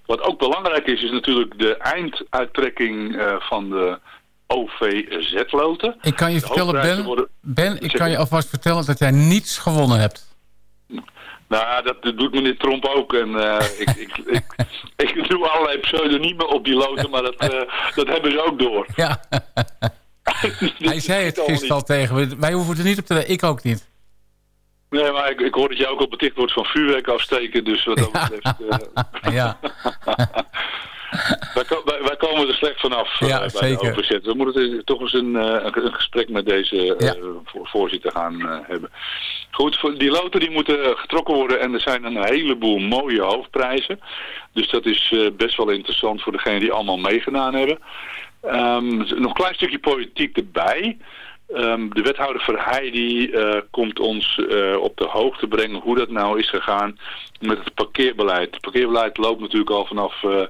Q: Wat ook belangrijk is, is natuurlijk de einduittrekking van de OVZ-loten.
M: Ik kan je vertellen, Ben, worden... ben ik kan je alvast vertellen dat jij niets gewonnen hebt.
Q: Nou, dat, dat doet meneer Tromp ook. En ik, ik, ik, ik, doe allerlei pseudoniemen op die loten, maar dat, dat hebben ze ook door.
M: Ja. Hij zei het gisteren al tegen me. Wij hoeven er niet op te... Ik ook niet.
Q: Nee, maar ik, ik hoor dat jij ook op beticht wordt van vuurwerk afsteken. Dus wat dat betreft... Uh...
M: ja.
Q: wij, wij, wij, komen er slecht vanaf
M: ja,
Q: uh, bij
M: zeker.
Q: de overzet. We moeten toch eens een, uh, een gesprek met deze voorzitter gaan hebben. Goed, die loten die moeten getrokken worden en er zijn een heleboel mooie hoofdprijzen. Dus dat is best wel interessant voor degenen die allemaal meegedaan hebben. Um, nog een klein stukje politiek erbij. Um, de wethouder Verheij die uh, komt ons uh, op de hoogte brengen hoe dat nou is gegaan met het parkeerbeleid. Het parkeerbeleid loopt natuurlijk al vanaf uh,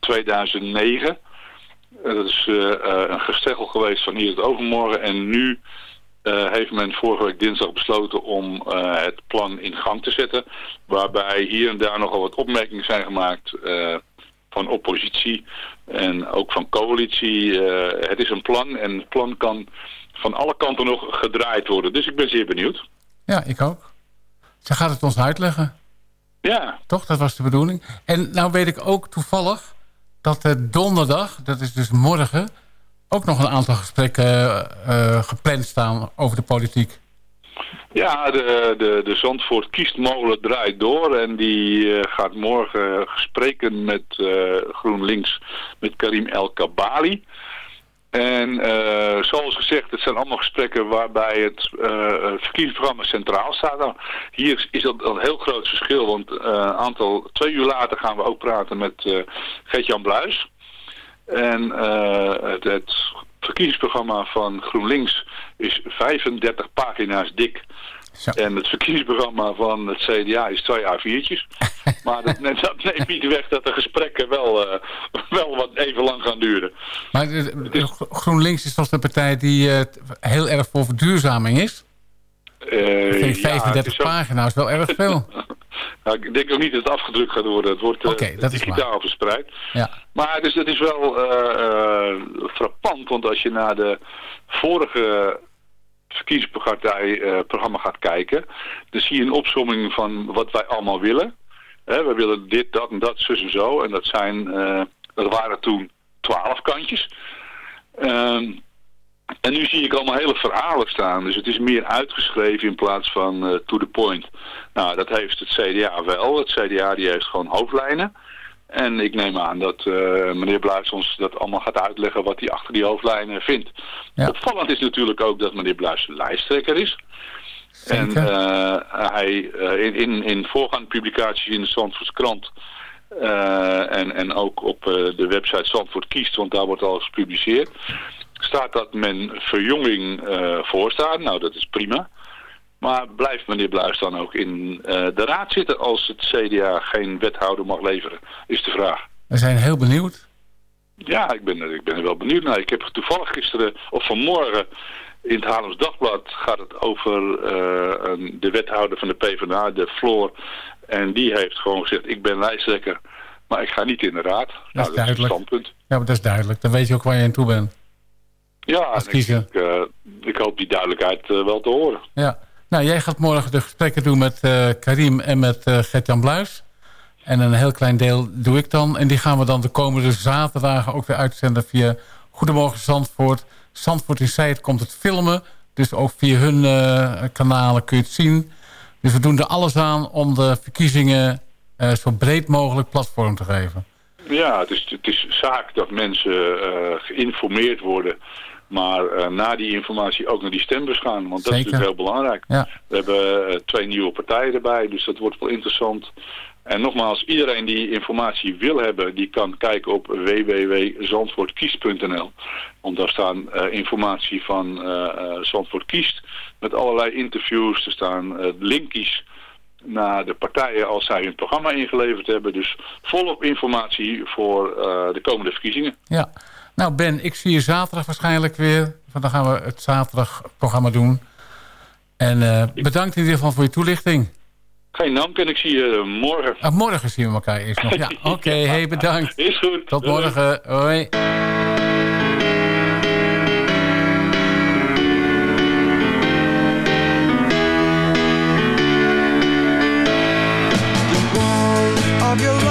Q: 2009. dat is een gesteggel geweest van hier tot overmorgen. En nu heeft men vorige week dinsdag besloten om het plan in gang te zetten. Waarbij hier en daar nogal wat opmerkingen zijn gemaakt van oppositie en ook van coalitie. het is een plan en het plan kan van alle kanten nog gedraaid worden. Dus ik ben zeer benieuwd.
M: Ja, ik ook. Ze gaat het ons uitleggen.
Q: Ja.
M: Toch? Dat was de bedoeling. En nou weet ik ook toevallig dat uh, donderdag, dat is dus morgen... ook nog een aantal gesprekken uh, gepland staan over de politiek.
Q: Ja, de, de, de Zandvoort kiestmolen draait door en die uh, gaat morgen gesprekken met GroenLinks, met Karim El Kabali. En uh, zoals gezegd, het zijn allemaal gesprekken waarbij het uh, verkiezingsprogramma centraal staat. Nou, hier is dat een heel groot verschil, want een uh, aantal, twee uur later gaan we ook praten met Gert-Jan Bluis. En het, het verkiezingsprogramma van GroenLinks is 35 pagina's dik. Zo. En het verkiezingsprogramma van het CDA is twee A4'tjes. maar dat, dat neemt niet weg dat de gesprekken wel, uh, wel wat even lang gaan duren.
M: Maar uh, GroenLinks is toch de partij die uh, heel erg voor verduurzaming is? ik vind 35 ja, pagina's wel erg veel.
Q: nou, ik denk ook niet dat het afgedrukt gaat worden. Het wordt
M: okay, dat
Q: digitaal verspreid.
M: Ja.
Q: Maar het is, het is wel frappant, want als je naar de vorige verkiezingsprogramma gaat kijken, dan zie je een opzomming van wat wij allemaal willen. He, we willen dit, dat en dat, zus en zo. En dat zijn, uh, dat waren toen twaalf kantjes. Um, en nu zie ik allemaal hele verhalen staan. Dus het is meer uitgeschreven in plaats van uh, to the point. Nou, dat heeft het CDA wel. Het CDA die heeft gewoon hoofdlijnen. En ik neem aan dat uh, meneer Bluis ons dat allemaal gaat uitleggen wat hij achter die hoofdlijnen vindt. Ja. Opvallend is natuurlijk ook dat meneer Bluis lijsttrekker is.
M: Zeker.
Q: En uh, hij uh, in, in, in voorgaande publicaties in de Zandvoortse krant en, en ook op de website Zandvoort Kiest, want daar wordt alles gepubliceerd, staat dat men verjonging voorstaat. Nou, dat is prima. Maar blijft meneer Bluis dan ook in uh, de raad zitten als het CDA geen wethouder mag leveren, is de vraag.
M: We zijn heel benieuwd.
Q: Ja, ik ben, ik ben er wel benieuwd naar. Ik heb toevallig gisteren, of vanmorgen, In het Haarlems Dagblad gaat het over eh, een, de wethouder van de PvdA, de Floor. En die heeft gewoon gezegd, ik ben lijsttrekker, maar ik ga niet in de raad.
M: Dat is
Q: nou, dat is
M: duidelijk.
Q: standpunt.
M: Ja, maar dat is duidelijk. Dan weet je ook waar je aan toe bent.
Q: Ja, ik, ik, eh, ik hoop die duidelijkheid eh, wel te horen.
M: Ja. Nou, jij gaat morgen de gesprekken doen met eh, Karim en met eh Gert-Jan Bluis. En een heel klein deel doe ik dan. En die gaan we dan de komende zaterdagen ook weer uitzenden via Goedemorgen Zandvoort. Zandvoort in Zijt komt het filmen. Dus ook via hun eh, kanalen kun je het zien. Dus we doen er alles aan om de verkiezingen zo breed mogelijk platform te geven.
Q: Ja, het is, het is zaak dat mensen geïnformeerd worden. Maar eh, na die informatie ook naar die stembus gaan. Want dat
M: Zeker.
Q: is natuurlijk heel belangrijk.
M: Ja.
Q: We hebben eh, twee nieuwe partijen erbij, dus dat wordt wel interessant. En nogmaals, iedereen die informatie wil hebben, die kan kijken op www.zandvoortkiest.nl. Want daar staan eh, informatie van Zandvoort Kiest met allerlei interviews. Er staan linkjes naar de partijen als zij hun programma ingeleverd hebben. Dus volop informatie voor de komende verkiezingen.
M: Ja. Nou Ben, ik zie je zaterdag waarschijnlijk weer. Want dan gaan we het zaterdagprogramma doen. En eh, bedankt in ieder geval voor je toelichting.
Q: Geen dank en ik zie je morgen.
M: Ah, morgen zien we elkaar eerst nog. Ja, oké. hey, bedankt.
Q: Is goed.
M: Tot
Q: Doei.
M: morgen. Hoi.
P: of your love's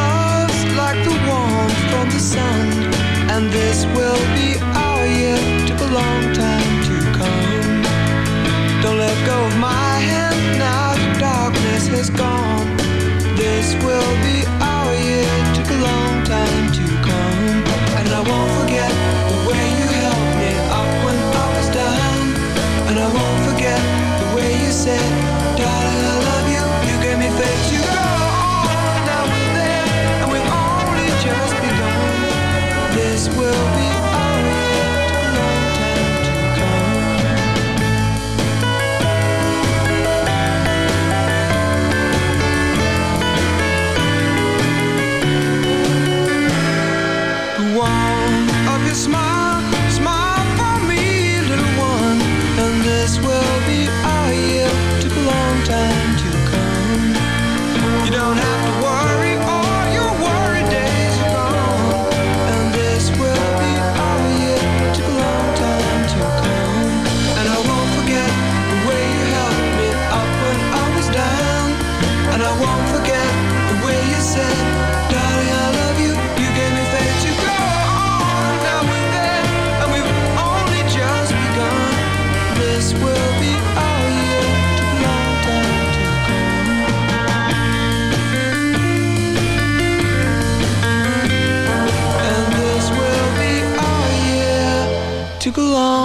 P: this will be our year. Took a long time to come. Don't let go of my hand now. The darkness has gone.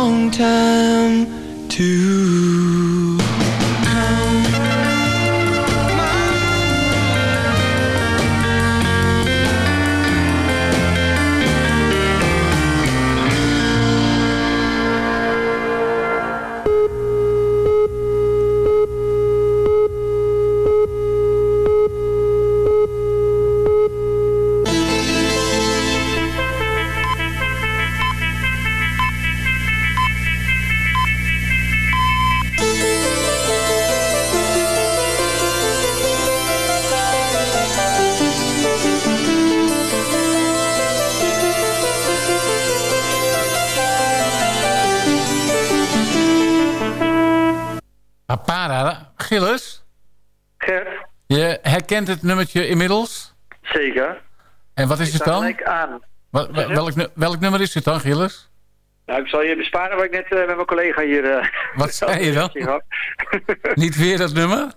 P: Long time to
M: herkent het nummertje inmiddels?
R: zeker.
M: En wat is
R: Ik
M: het dan?
R: gelijk aan.
M: Wat, wel- welk, welk nummer is het dan, Gilles?
R: Nou, ik zal je besparen wat ik net eh, met mijn collega hier... eh,
M: Wat zei je dan? Niet weer dat nummer?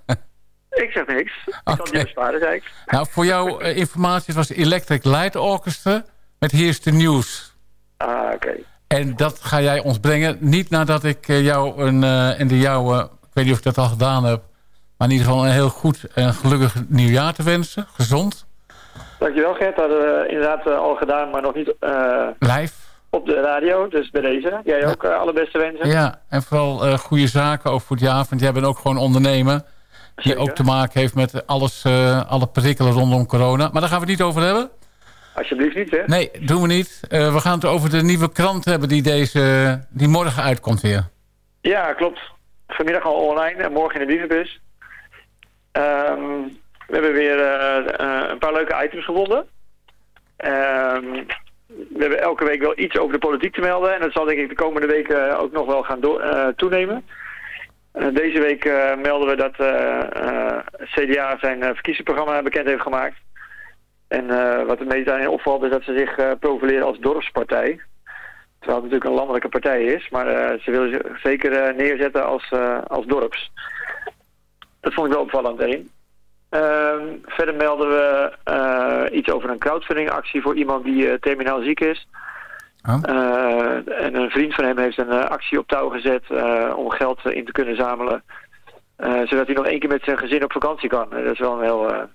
R: ik zeg niks. Ik zal het je besparen, zei ik.
M: Nou, voor jouw eh, informatie, het was Electric Light Orchestra met Here's the News.
R: Ah, oké.
M: En dat ga jij ons brengen. Niet nadat ik jou een, en de jouwe, ik weet niet of ik dat al gedaan heb... maar in ieder geval een heel goed en gelukkig nieuwjaar te wensen. Gezond.
R: Dankjewel Gert, dat hadden we inderdaad eh, al gedaan, maar nog niet eh,
M: Live.
R: op de radio. Dus bij deze. Jij ook eh, alle beste wensen.
M: Ja, en vooral goede zaken ook voor het jaar. Want jij bent ook gewoon ondernemer. Die ook te maken heeft met alles, alle prikkelen rondom corona. Maar daar gaan we het niet over hebben.
R: Alsjeblieft niet, hè?
M: Nee, doen we niet. We gaan het over de nieuwe krant hebben die, deze, die morgen uitkomt weer.
R: Ja, klopt. Vanmiddag al online en morgen in de brievenbus. Ehm, we hebben weer eh, eh, een paar leuke items gevonden. Ehm, we hebben elke week wel iets over de politiek te melden. En dat zal denk ik de komende weken ook nog wel gaan eh, toenemen. Deze week melden we dat CDA zijn verkiezingsprogramma bekend heeft gemaakt. En wat het meest daarin opvalt is dat ze zich eh, profileren als dorpspartij. Terwijl het natuurlijk een landelijke partij is. Maar ze willen zich zeker neerzetten als, als dorps. Dat vond ik wel opvallend één. Ehm, verder melden we eh, iets over een crowdfundingactie voor iemand die eh, terminaal ziek is. Eh, en een vriend van hem heeft een actie op touw gezet om geld in te kunnen zamelen. zodat hij nog één keer met zijn gezin op vakantie kan. Dat is wel een heel...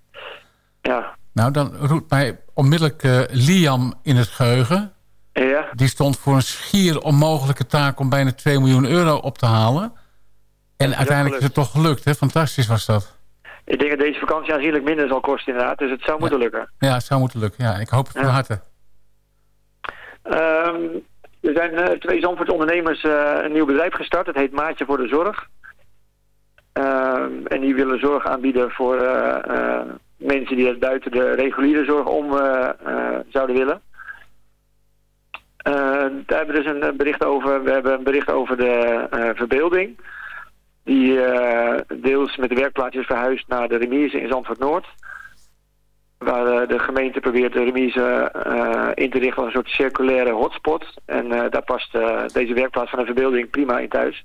R: ja,
M: Nou, dan roept mij onmiddellijk Liam in het geheugen.
R: Ja.
M: Die stond voor een schier onmogelijke taak om bijna 2 miljoen euro op te halen. En uiteindelijk is het toch gelukt, hè? Fantastisch was dat.
R: ik denk dat deze vakantie aanzienlijk minder zal kosten inderdaad. Dus het zou moeten lukken.
M: Ja, het zou moeten lukken. Ja, ik hoop het van harte.
R: Ehm, er zijn eh, twee Zandvoort ondernemers eh, een nieuw bedrijf gestart. Het heet Maatje voor de Zorg. Ehm, en die willen zorg aanbieden voor eh, mensen die het buiten de reguliere zorg om zouden willen. Daar hebben we dus een bericht over. We hebben een bericht over de verbeelding. Die eh, deels met de werkplaats is verhuisd naar de remise in Zandvoort Noord. Waar eh, de gemeente probeert de remise eh, in te richten als een soort circulaire hotspot. En daar past deze werkplaats van de verbeelding prima in thuis.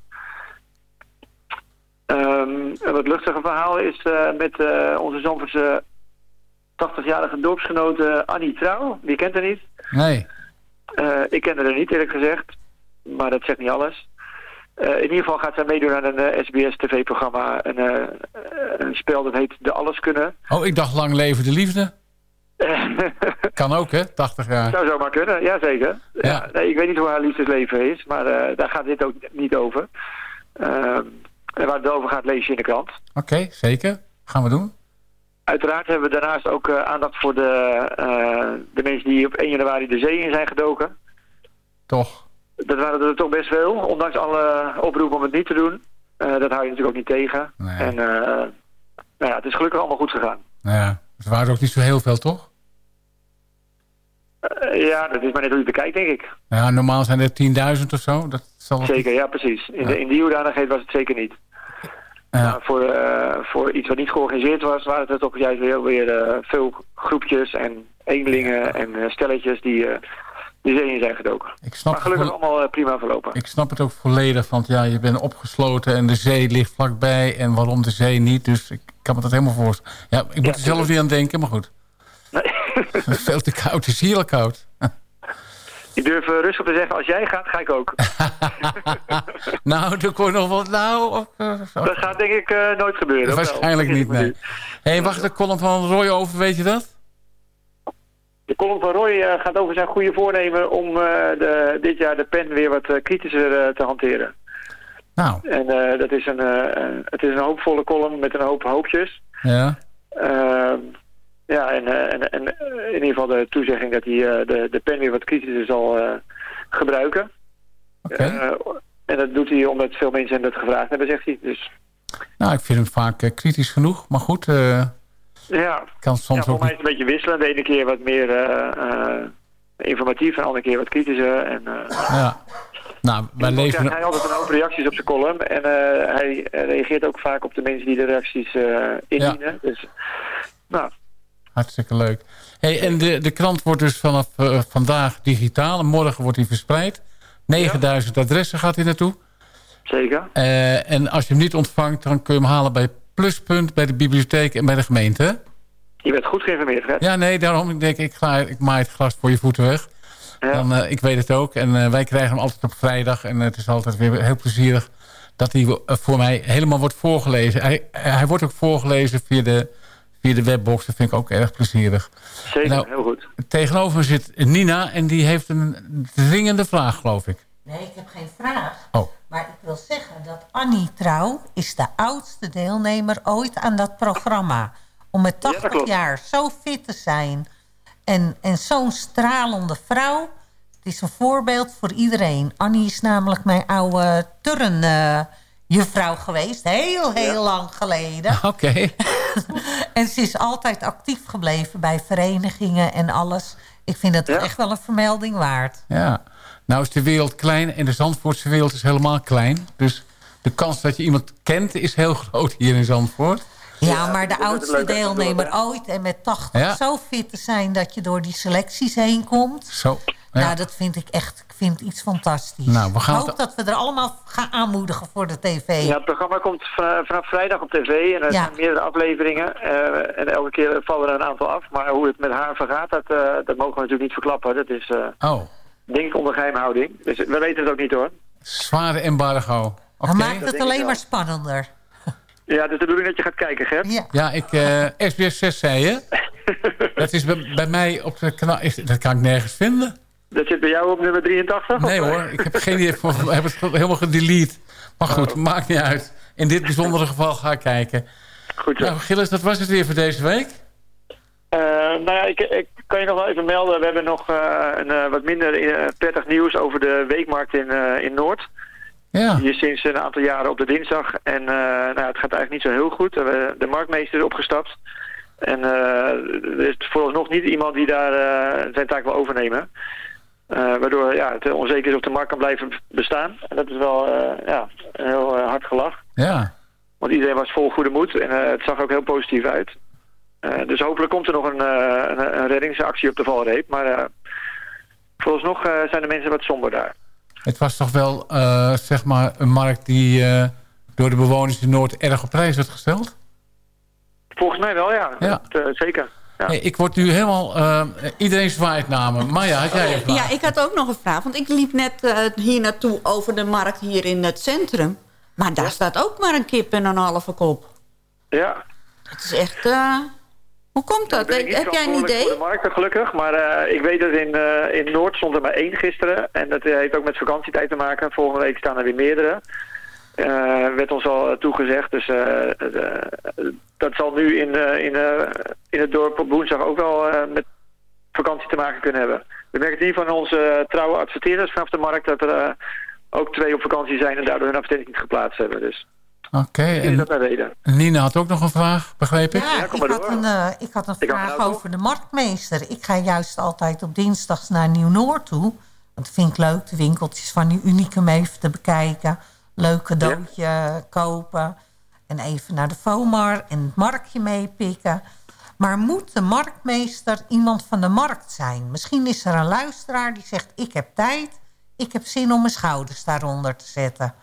R: Ehm, een wat luchtiger verhaal is met onze Zandvoortse 80-jarige dorpsgenote Annie Trouw. Wie kent haar niet?
M: Nee.
R: Eh, ik ken haar niet eerlijk gezegd, maar dat zegt niet alles. Eh, in ieder geval gaat zij meedoen aan een SBS-tv-programma. Een, eh, een spel dat heet De Alles Kunnen.
M: Oh, ik dacht lang leven de liefde. kan ook, hè? 80 jaar.
R: Zou zomaar kunnen, jazeker. Ja. nee, ik weet niet hoe haar liefdesleven is, maar eh, daar gaat dit ook niet over. Ehm, en waar het over gaat lees je in de krant.
M: Oké, zeker. Gaan we doen.
R: Uiteraard hebben we daarnaast ook eh, aandacht voor de, eh, de mensen die op 1 januari de zee in zijn gedoken.
M: Toch.
R: Dat waren er toch best veel, ondanks alle oproepen om het niet te doen. Eh, dat hou je natuurlijk ook niet tegen. En eh, nou ja, het is gelukkig allemaal goed gegaan.
M: Nou ja, het waren ook niet zo heel veel, toch?
R: Eh, ja, dat is maar net hoe je het bekijkt, denk ik.
M: Ja, normaal zijn er 10.000 of zo. Dat zal
R: Zeker, ja precies. In, de, in die hoedanigheid was het zeker niet. Maar voor, voor iets wat niet georganiseerd was, waren het er toch juist weer, weer veel groepjes en eenlingen en stelletjes die de zee in zijn gedoken.
M: Ik snap
R: maar gelukkig allemaal eh, prima verlopen.
M: Ik snap het ook volledig, want ja, je bent opgesloten en de zee ligt vlakbij. En waarom de zee niet? Dus ik kan me dat helemaal voorstellen. Ja, ik moet er zelf niet aan denken, maar goed. Veel te koud, het is hier al koud.
R: Ik durf uh, rustig te zeggen, als jij gaat, ga ik ook.
M: nou, er kon nog wat. Nou, of, uh,
R: dat gaat denk ik uh, nooit gebeuren.
M: Waarschijnlijk niet, nee. Hé, hey, wacht, de column van Roy over, weet je dat?
R: De column van Roy uh, gaat over zijn goede voornemen om uh, de, dit jaar de pen weer wat uh, kritischer te hanteren.
M: Nou.
R: En dat is een, het is een hoopvolle column met een hoop hoopjes.
M: Ja.
R: Ehm, ja, en, en, en, in ieder geval de toezegging dat hij de, de pen weer wat kritischer zal gebruiken.
M: Okay.
R: en dat doet hij omdat veel mensen hem dat gevraagd hebben, zegt hij. Dus...
M: Nou, ik vind hem vaak kritisch genoeg, maar goed...
R: Ja,
M: kan soms
R: ja, voor
M: ook
R: mij is het een beetje wisselend. De ene keer wat meer uh, uh, informatief en de andere keer wat kritischer. En, uh,
M: ja. Nou, wij.
R: Hij had altijd een hoop reacties op zijn column. En hij reageert ook vaak op de mensen die de reacties indienen. Ja. Dus, nou.
M: Hartstikke leuk. Hey, en de, de krant wordt dus vanaf vandaag digitaal. En morgen wordt hij verspreid. 9000 ja. adressen gaat hij naartoe.
R: Zeker.
M: en als je hem niet ontvangt, dan kun je hem halen bij Pluspunt bij de bibliotheek en bij de gemeente.
R: Je bent goed geïnformeerd, hè?
M: Ja, nee, daarom ik denk ik, ga, ik maai het glas voor je voeten weg. Ja. Dan, uh, ik weet het ook. En uh, wij krijgen hem altijd op vrijdag. En het is altijd weer heel plezierig dat hij uh, voor mij helemaal wordt voorgelezen. Hij, hij wordt ook voorgelezen via de, via de webbox. Dat vind ik ook erg plezierig.
R: Zeker, nou, heel goed.
M: Tegenover me zit Nina en die heeft een dringende vraag, geloof ik.
O: Nee, ik heb geen vraag.
M: Oh.
O: Maar ik wil zeggen dat Annie Trouw is de oudste deelnemer ooit aan dat programma. Om met 80 ja, jaar zo fit te zijn en, en zo'n stralende vrouw. Het is een voorbeeld voor iedereen. Annie is namelijk mijn oude turnjuffrouw geweest. Heel, heel lang geleden.
M: Oké.
O: en ze is altijd actief gebleven bij verenigingen en alles. Ik vind het echt wel een vermelding waard.
M: Ja. Nou is de wereld klein en de Zandvoortse wereld is helemaal klein. Dus de kans dat je iemand kent is heel groot hier in Zandvoort.
O: Ja, maar de oudste deelnemer ooit en met 80
M: Ja.
O: zo fit te zijn dat je door die selecties heen komt.
M: Zo. Ja.
O: Nou, dat vind ik echt ik vind iets fantastisch.
M: Nou, we gaan
O: ik hoop
M: het-
O: dat we er allemaal gaan aanmoedigen voor de tv.
R: Ja, het programma komt va- vanaf vrijdag op tv en er
O: Ja.
R: zijn meerdere afleveringen. eh, en elke keer vallen er een aantal af. Maar hoe het met haar vergaat, dat, eh, dat mogen we natuurlijk niet verklappen. Dat is eh,
M: Oh,
R: denk onder geheimhouding. Dus we weten het ook niet hoor.
M: zware embargo. Oké.
O: Dan maakt het alleen maar spannender.
R: Ja, het is de bedoeling dat je gaat kijken, Gert.
O: Ja.
M: Ja, ik, eh SBS 6 zei je. dat is bij, bij mij op de kanaal. is- Dat kan ik nergens vinden.
R: Dat zit bij jou op nummer 83?
M: Nee
R: of-
M: hoor, ik heb geen idee. Ik heb het helemaal gedelete. Maar goed, maakt niet uit. In dit bijzondere geval ga ik kijken.
R: Goed zo.
M: Nou, Gilles, dat was het weer voor deze week.
R: Eh, nou ja, ik, ik kan je nog wel even melden. We hebben nog eh, een eh, wat minder eh, prettig nieuws over de weekmarkt in, in Noord.
M: Ja.
R: Die is sinds een aantal jaren op de dinsdag. En nou, het gaat eigenlijk niet zo heel goed. De marktmeester is opgestapt. En er is vooralsnog niet iemand die daar zijn taak wil overnemen. Waardoor ja, het onzeker is of de markt kan blijven bestaan. En dat is wel eh, ja, een heel hard gelach.
M: Ja.
R: Want iedereen was vol goede moed en het zag ook heel positief uit. Eh, dus hopelijk komt er nog een, eh, een, een reddingsactie op de valreep. Maar eh vooralsnog eh, zijn de mensen wat somber daar.
M: Het was toch wel, eh, zeg maar, een markt die eh, door de bewoners in Noord erg op prijs werd gesteld?
R: Volgens mij wel, ja.
M: Ja.
R: Dat, eh, zeker. Ja.
M: Hey, ik word nu helemaal... iedereen zwaait naar me. Maya, had jij een vraag?
J: Ja, ik had ook nog een vraag. Want ik liep net eh, hier naartoe over de markt hier in het centrum. Maar daar staat ook maar een kip en een halve kop.
R: ja.
J: Het is echt... eh, hoe komt dat? Heb jij een idee?
R: voor de markt, gelukkig. Maar eh, ik weet dat in, eh, in Noord stond er maar één gisteren. En dat eh, heeft ook met vakantietijd te maken. Volgende week staan er weer meerdere. Eh, werd ons al toegezegd. Dus dat zal nu in, in, in het dorp op woensdag ook wel met vakantie te maken kunnen hebben. We merken hier van onze trouwe adverteerders vanaf de markt... dat er ook twee op vakantie zijn en daardoor hun advertentie niet geplaatst hebben. Dus
M: Oké,
R: dat.
M: Nina had ook nog een vraag, begreep ik?
O: Ja,
R: kom
O: ik,
R: maar
O: had
R: door.
O: een, eh, ik had een
R: Ik had
O: vraag
R: een auto.
O: over de marktmeester. Ik ga juist altijd op dinsdags naar Nieuw-Noord toe. Want dat vind ik leuk, de winkeltjes van die Unicum even te bekijken. Leuk cadeautje kopen. En even naar de FOMAR en het marktje meepikken. Maar moet de marktmeester iemand van de markt zijn? Misschien is er een luisteraar die zegt... ik heb tijd, ik heb zin om mijn schouders daaronder te zetten.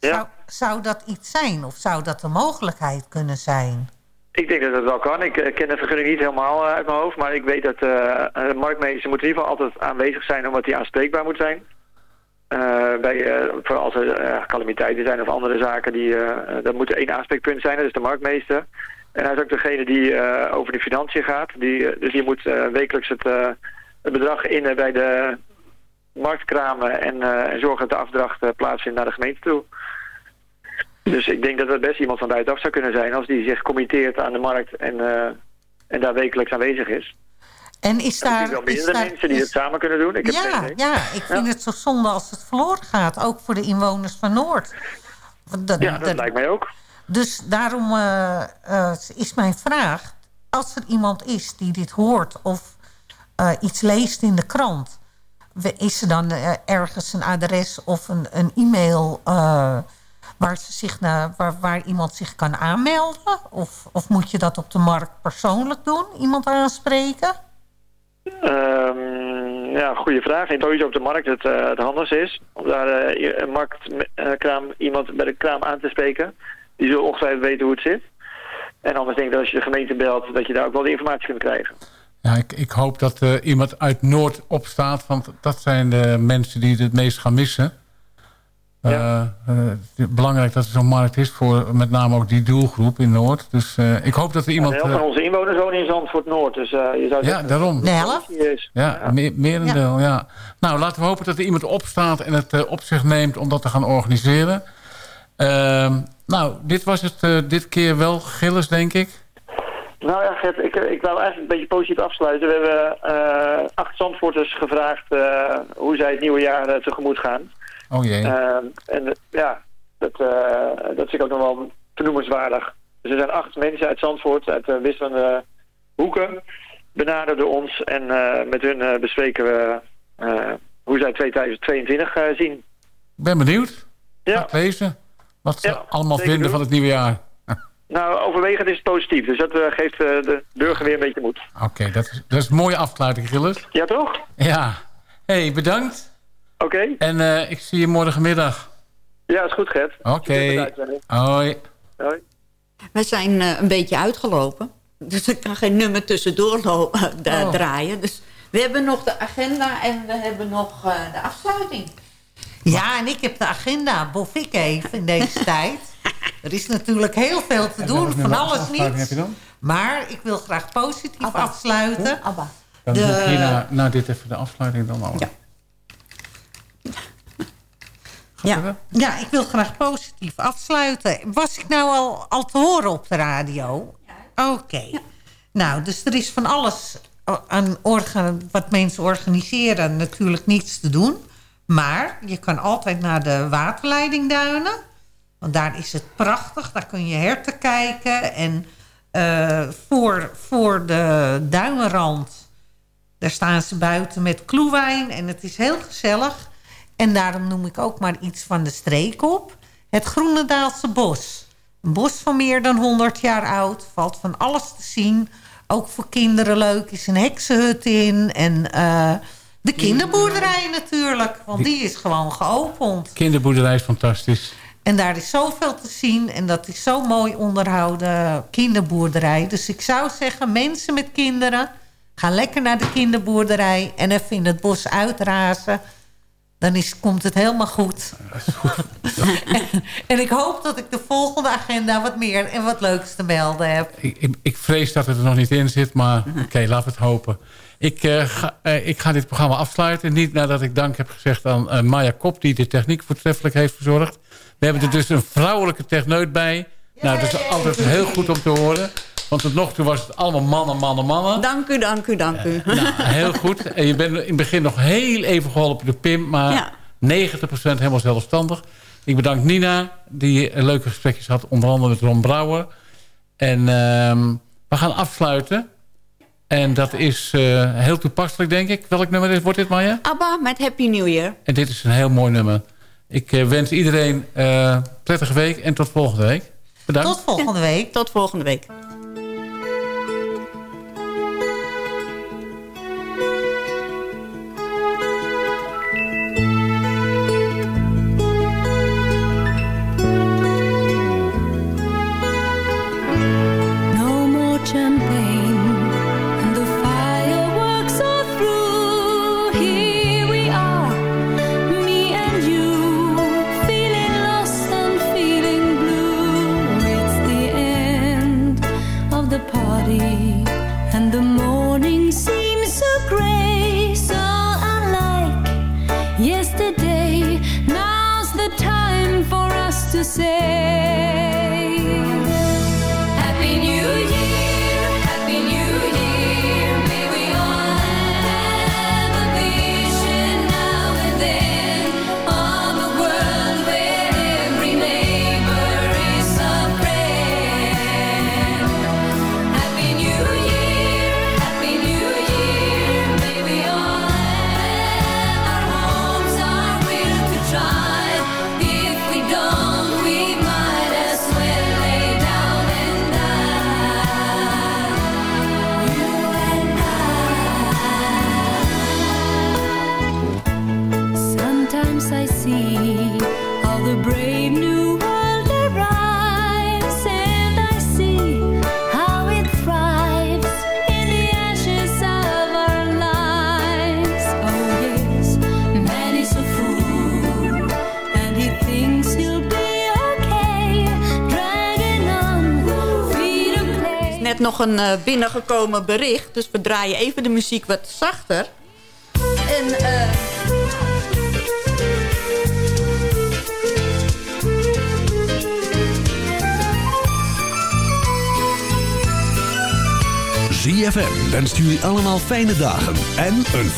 O: Zou, zou dat iets zijn? Of zou dat een mogelijkheid kunnen zijn?
R: Ik denk dat het wel kan. Ik eh, ken de vergunning niet helemaal eh, uit mijn hoofd, maar ik weet dat eh een marktmeester moet in ieder geval altijd aanwezig zijn omdat hij aanspreekbaar moet zijn. Eh, bij, eh, voor als er eh, calamiteiten zijn of andere zaken, die, eh dat moet er één aanspreekpunt zijn, dat is de marktmeester. En hij is ook degene die eh, over de financiën gaat. Die, eh, dus die moet eh, wekelijks het, eh, het bedrag innen bij de marktkramen en, eh, en zorgen dat de afdracht plaatsvindt naar de gemeente toe. Dus ik denk dat het best iemand van buitenaf zou kunnen zijn als die zich committeert aan de markt en, eh, en daar wekelijks aanwezig is.
O: En is
R: Er
O: daar...
R: zijn wel
O: daar-
R: mensen die
O: is-
R: het samen kunnen doen. Ik heb
O: ja, ja, ik vind het zo zonde als het verloren gaat. Ook voor de inwoners van Noord. Dat-
R: Ja, dat
O: dat-
R: lijkt mij ook.
O: Dus daarom eh, is mijn vraag... als er iemand is die dit hoort of iets leest in de krant... is er dan eh, ergens een adres of een, een e-mail... eh, waar, ze zich naar, waar, iemand zich kan aanmelden? Of, of moet je dat op de markt persoonlijk doen? Iemand aanspreken?
R: Ehm, ja, goede vraag. Ik denk op de markt het, eh, het handigst is. Om daar een marktkraam, iemand bij de kraam aan te spreken. Die zullen ongetwijfeld weten hoe het zit. En anders denk ik dat als je de gemeente belt, dat je daar ook wel de informatie kunt krijgen.
M: Ja, ik, ik hoop dat eh, iemand uit Noord opstaat. Want dat zijn de mensen die het meest gaan missen. Eh, eh, het is belangrijk dat er zo'n markt is voor met name ook die doelgroep in Noord. Dus eh, ik hoop dat er iemand...
R: de helft
M: eh,
R: van onze inwoners wonen in Zandvoort Noord. Dus eh, je zou
M: Ja,
R: zeggen,
M: daarom.
O: De helft?
R: is.
M: Ja, meer, merendeel, ja. Nou, laten we hopen dat er iemand opstaat en het eh, op zich neemt om dat te gaan organiseren. Ehm, nou, dit was het eh, dit keer wel, Gilles, denk ik.
R: Nou ja, Gert, ik, ik wou eigenlijk een beetje positief afsluiten. We hebben eh, acht Zandvoorters gevraagd eh, hoe zij het nieuwe jaar eh, tegemoet gaan.
M: Oh jee.
R: en ja, dat, dat vind ik ook nog wel vernoemenswaardig. Dus er zijn acht mensen uit Zandvoort, uit wisselende hoeken, benaderden ons. En met hun bespreken we hoe zij 2022 eh, zien.
M: Ik ben benieuwd.
R: Ja.
M: Lezen. Wat ze
R: Ja,
M: allemaal vinden
R: doen.
M: van het nieuwe jaar.
R: Nou, overwegend is het positief. Dus dat eh, geeft eh, de burger weer een beetje moed.
M: Oké, dat, is, dat is een mooie afsluiting, Gilles.
R: Ja, toch?
M: Ja. hey, bedankt.
R: Oké.
M: En eh, ik zie je morgenmiddag.
R: Ja, is goed, Gert.
M: Oké.
R: Uitzending.
M: Hoi.
R: Hoi.
J: We zijn eh, een beetje uitgelopen. Dus ik kan geen nummer tussendoor
O: Oh.
J: draaien. Dus we hebben nog de agenda en we hebben nog eh, de afsluiting.
O: Ja, en ik heb de agenda, bof ik even in deze tijd. Er is natuurlijk heel veel te doen, van alles niet.
M: heb je dan?
O: Maar ik wil graag positief afsluiten.
M: Dan
O: De-
M: doe ik hier na, na dit even de afsluiting dan al.
O: Ja. ja, ik wil graag positief afsluiten. Was ik nou al, al te horen op de radio? Oké. Nou, dus er is van alles aan organ, wat mensen organiseren natuurlijk niets te doen. Maar je kan altijd naar de waterleidingduinen. Want daar is het prachtig. Daar kun je herten kijken. En eh, voor, voor de duinrand... daar staan ze buiten met kloewijn. En het is heel gezellig. En daarom noem ik ook maar iets van de streek op. Het Groenendaalse bos. Een bos van meer dan 100 jaar oud. Valt van alles te zien. Ook voor kinderen leuk. Is een heksenhut in. En eh, de kinderboerderij natuurlijk. Want die is gewoon geopend.
M: Kinderboerderij is fantastisch.
O: En daar is zoveel te zien. En dat is zo mooi onderhouden kinderboerderij. Dus ik zou zeggen, mensen met kinderen... ga lekker naar de kinderboerderij... en even in het bos uitrazen. Dan is, komt het helemaal goed. en, en ik hoop dat ik de volgende agenda wat meer en wat leuks te melden heb.
M: Ik, ik, ik vrees dat het er nog niet in zit, maar oké, laten we het hopen. Ik, eh, ga, eh, ik ga dit programma afsluiten. Niet nadat ik dank heb gezegd aan eh, Maya Kop... die de techniek voortreffelijk heeft verzorgd. We hebben er dus een vrouwelijke techneut bij. Nou, dat is altijd heel goed om te horen. Want tot nog toe was het allemaal mannen, mannen, mannen.
J: Dank u, dank u, dank u.
M: Nou, heel goed. En je bent in het begin nog heel even geholpen door Pim... maar
J: Ja.
M: 90% helemaal zelfstandig. Ik bedank Nina, die eh, leuke gesprekjes had... onder andere met Ron Brouwer. En ehm, we gaan afsluiten. En dat is eh, heel toepasselijk, denk ik. Welk nummer is, wordt dit, Maya?
J: Abba met Happy New Year.
M: En dit is een heel mooi nummer. Ik eh, wens iedereen eh prettige week en tot volgende week. Bedankt.
O: Tot volgende week.
J: Tot volgende week. Een eh, binnengekomen bericht. Dus we draaien even de muziek wat zachter. En eh,
S: ZFM wenst jullie allemaal fijne dagen en een